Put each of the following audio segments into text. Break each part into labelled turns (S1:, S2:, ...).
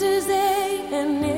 S1: Wednesday
S2: and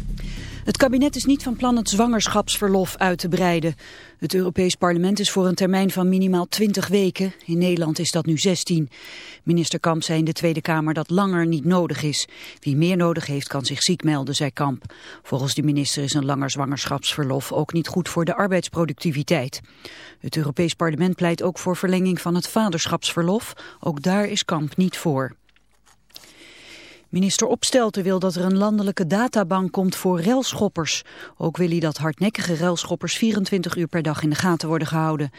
S3: Het kabinet is niet van plan het zwangerschapsverlof uit te breiden. Het Europees Parlement is voor een termijn van minimaal 20 weken. In Nederland is dat nu 16. Minister Kamp zei in de Tweede Kamer dat langer niet nodig is. Wie meer nodig heeft kan zich ziek melden, zei Kamp. Volgens de minister is een langer zwangerschapsverlof ook niet goed voor de arbeidsproductiviteit. Het Europees Parlement pleit ook voor verlenging van het vaderschapsverlof. Ook daar is Kamp niet voor. Minister Opstelten wil dat er een landelijke databank komt voor ruilschoppers. Ook wil hij dat hardnekkige ruilschoppers 24 uur per dag in de gaten worden gehouden.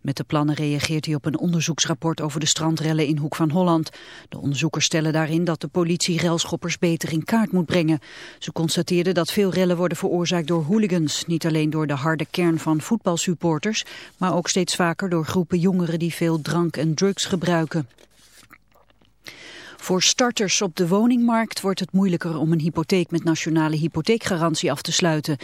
S3: Met de plannen reageert hij op een onderzoeksrapport over de strandrellen in Hoek van Holland. De onderzoekers stellen daarin dat de politie ruilschoppers beter in kaart moet brengen. Ze constateerden dat veel rellen worden veroorzaakt door hooligans. Niet alleen door de harde kern van voetbalsupporters, maar ook steeds vaker door groepen jongeren die veel drank en drugs gebruiken. Voor starters op de woningmarkt wordt het moeilijker om een hypotheek met nationale hypotheekgarantie af te sluiten.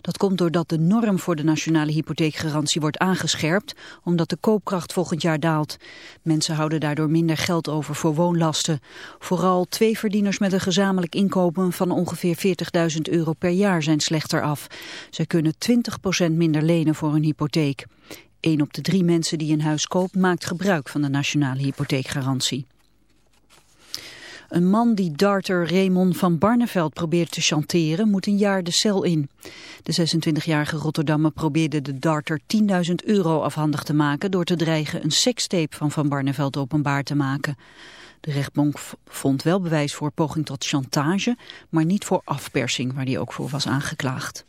S3: Dat komt doordat de norm voor de nationale hypotheekgarantie wordt aangescherpt, omdat de koopkracht volgend jaar daalt. Mensen houden daardoor minder geld over voor woonlasten. Vooral twee verdieners met een gezamenlijk inkomen van ongeveer 40.000 euro per jaar zijn slechter af. Zij kunnen 20% minder lenen voor een hypotheek. Een op de drie mensen die een huis koopt maakt gebruik van de nationale hypotheekgarantie. Een man die darter Raymond van Barneveld probeerde te chanteren moet een jaar de cel in. De 26-jarige Rotterdammer probeerde de darter 10.000 euro afhandig te maken door te dreigen een sekstape van Van Barneveld openbaar te maken. De rechtbank vond wel bewijs voor poging tot chantage, maar niet voor afpersing waar hij ook voor was aangeklaagd.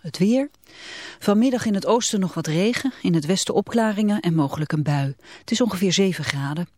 S3: Het weer. Vanmiddag in het oosten nog wat regen, in het westen opklaringen en mogelijk een bui. Het is ongeveer 7 graden.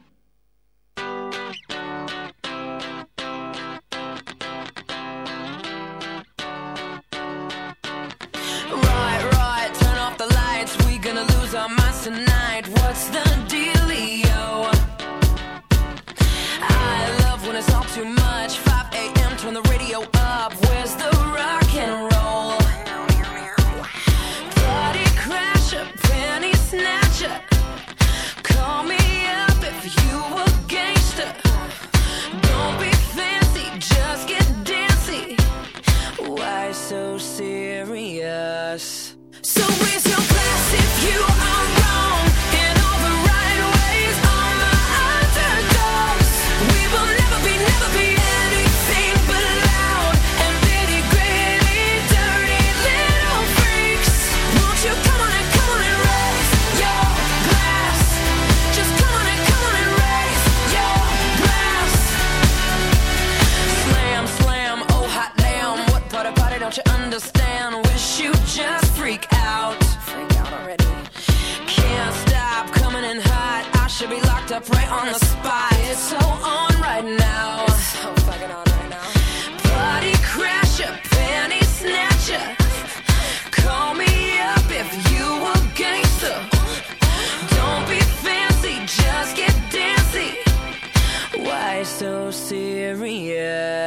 S4: so serious.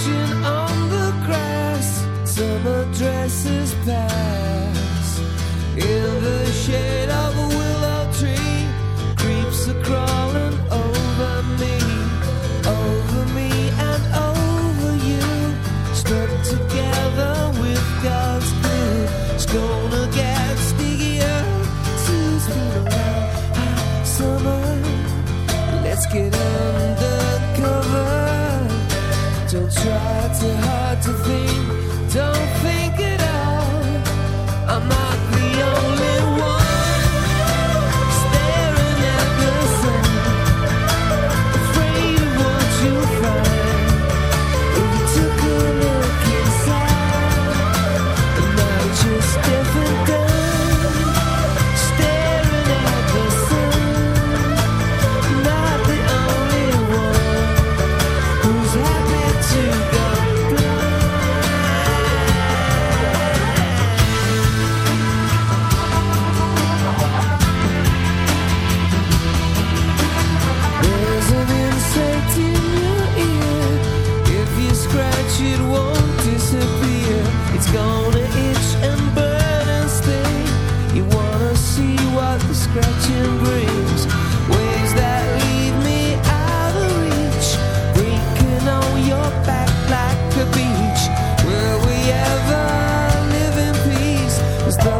S4: Crouching on the
S5: grass, summer dresses pass. Cause the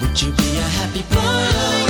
S6: Would you be a happy boy?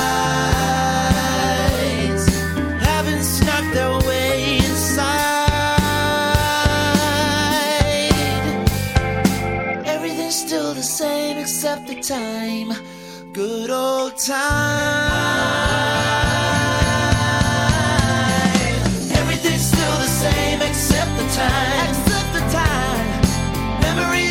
S6: good
S7: old time. Everything's still the same except the time. Except the time. Memories.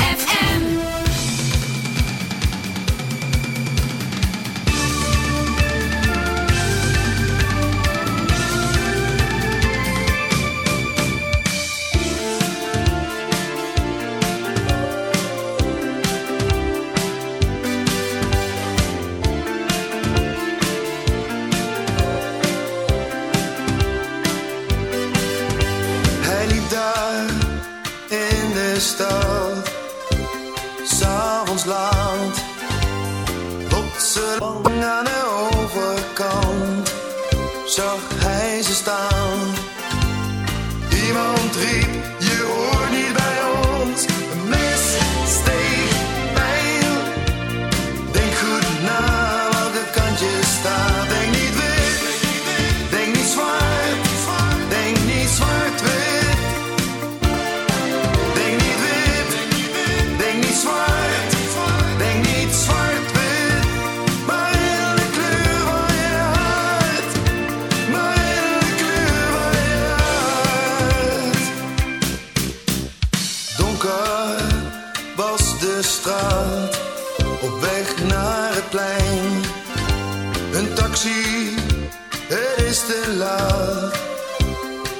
S8: is te laat,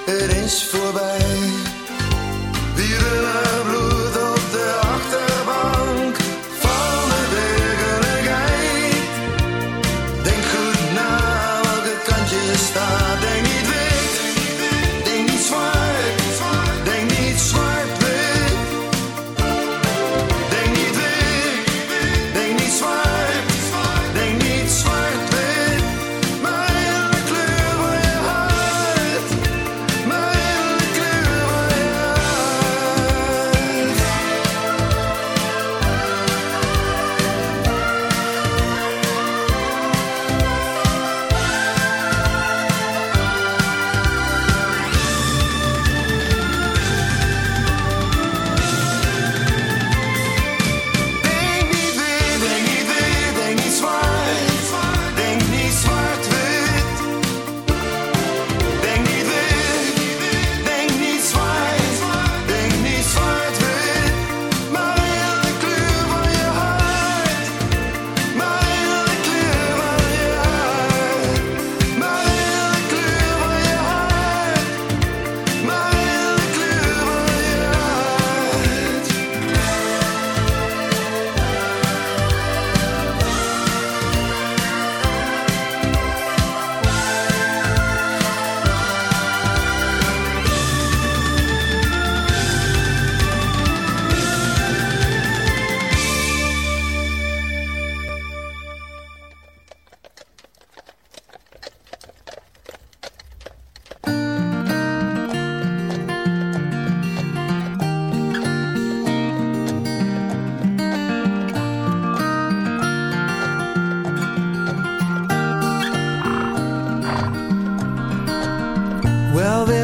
S8: het is voorbij.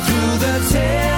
S9: Through the television.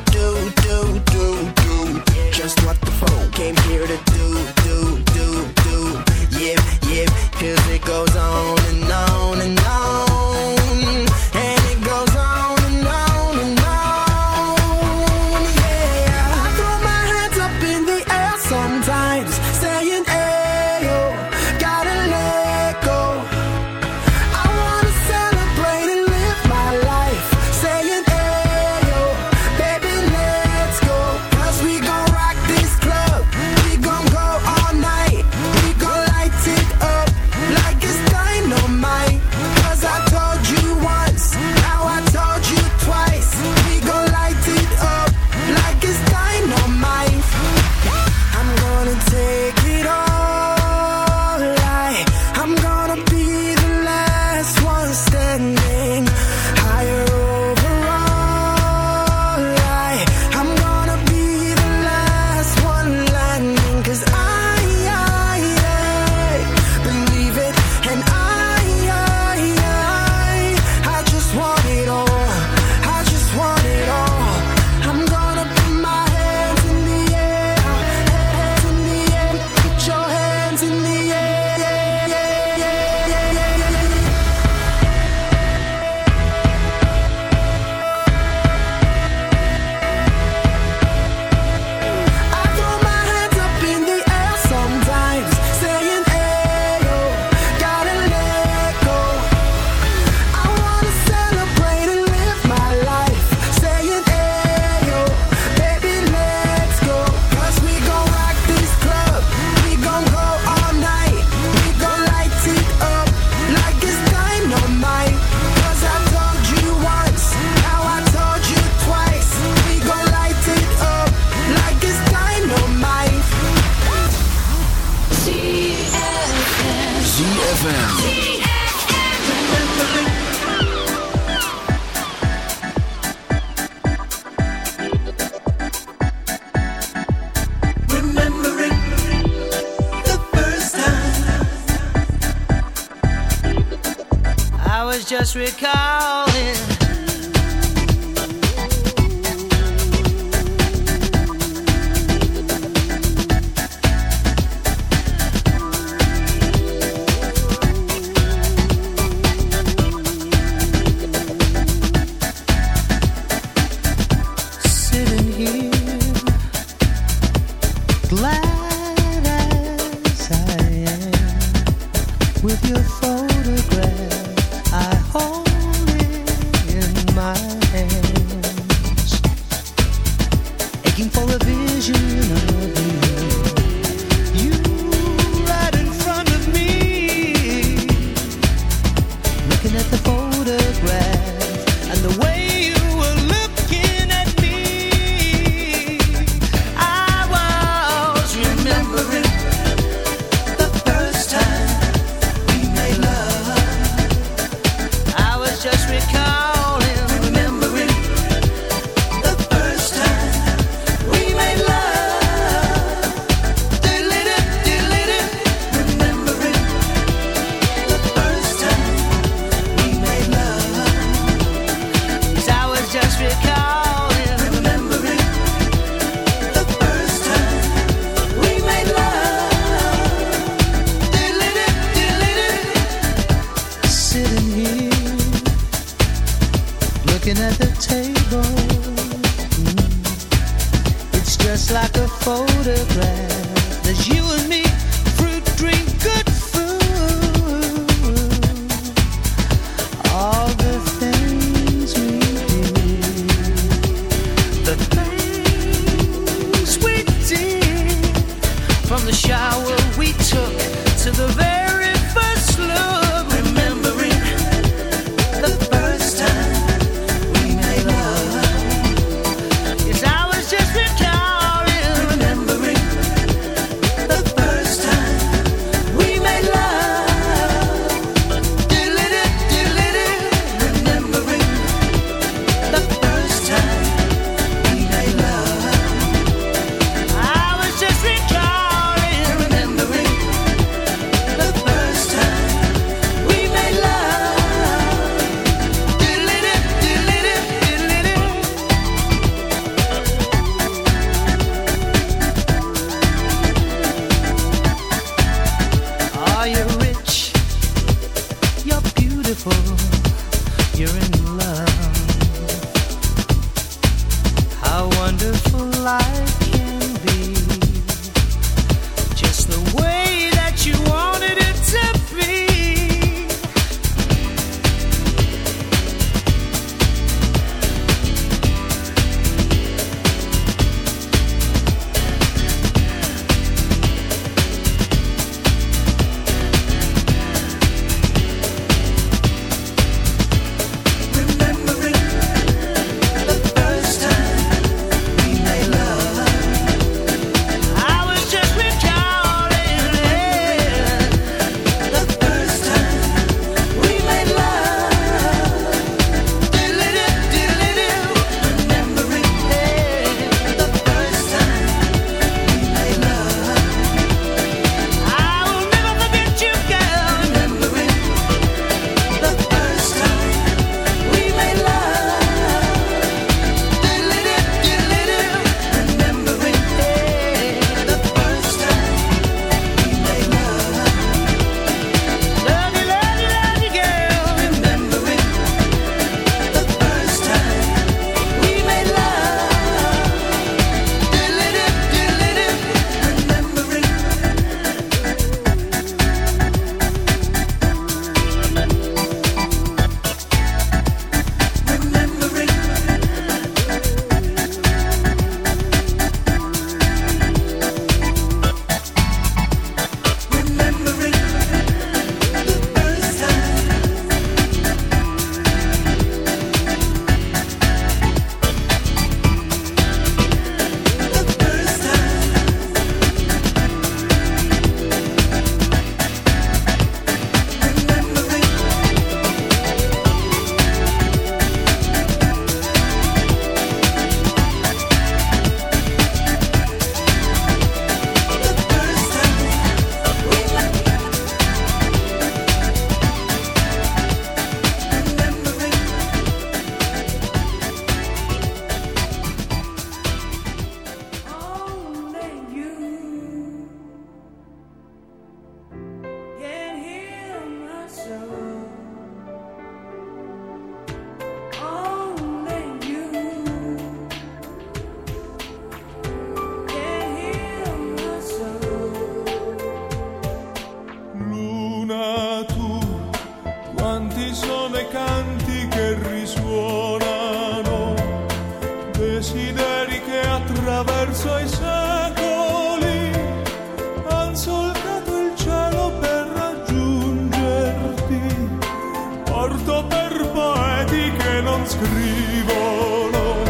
S10: non scrivono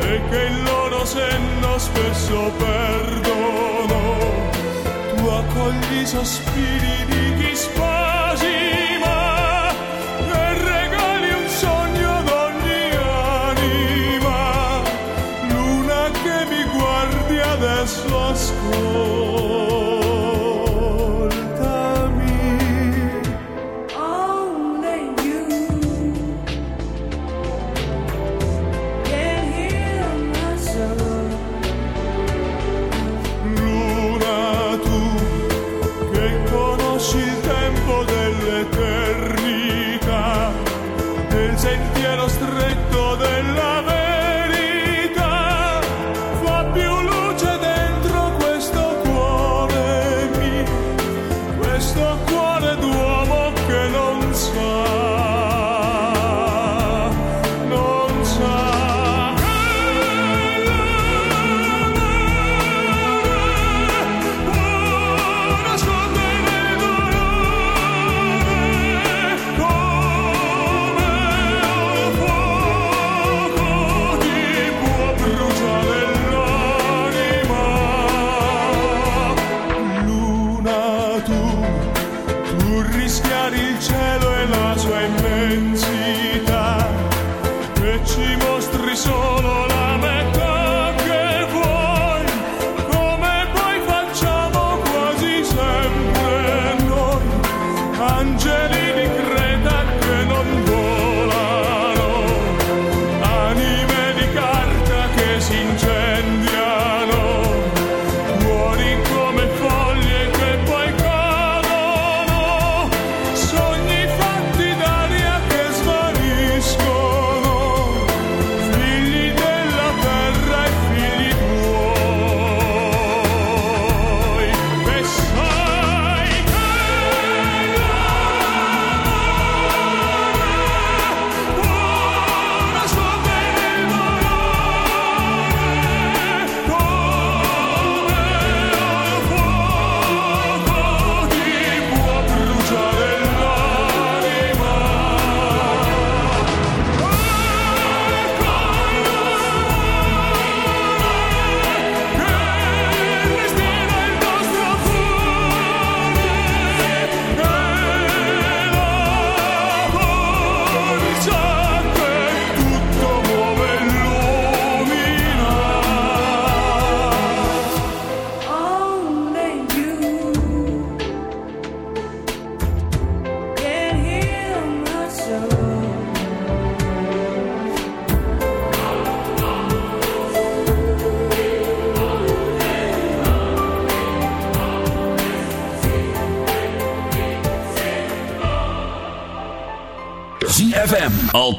S10: e che il loro senno spesso perdono. Tu accogli sospiri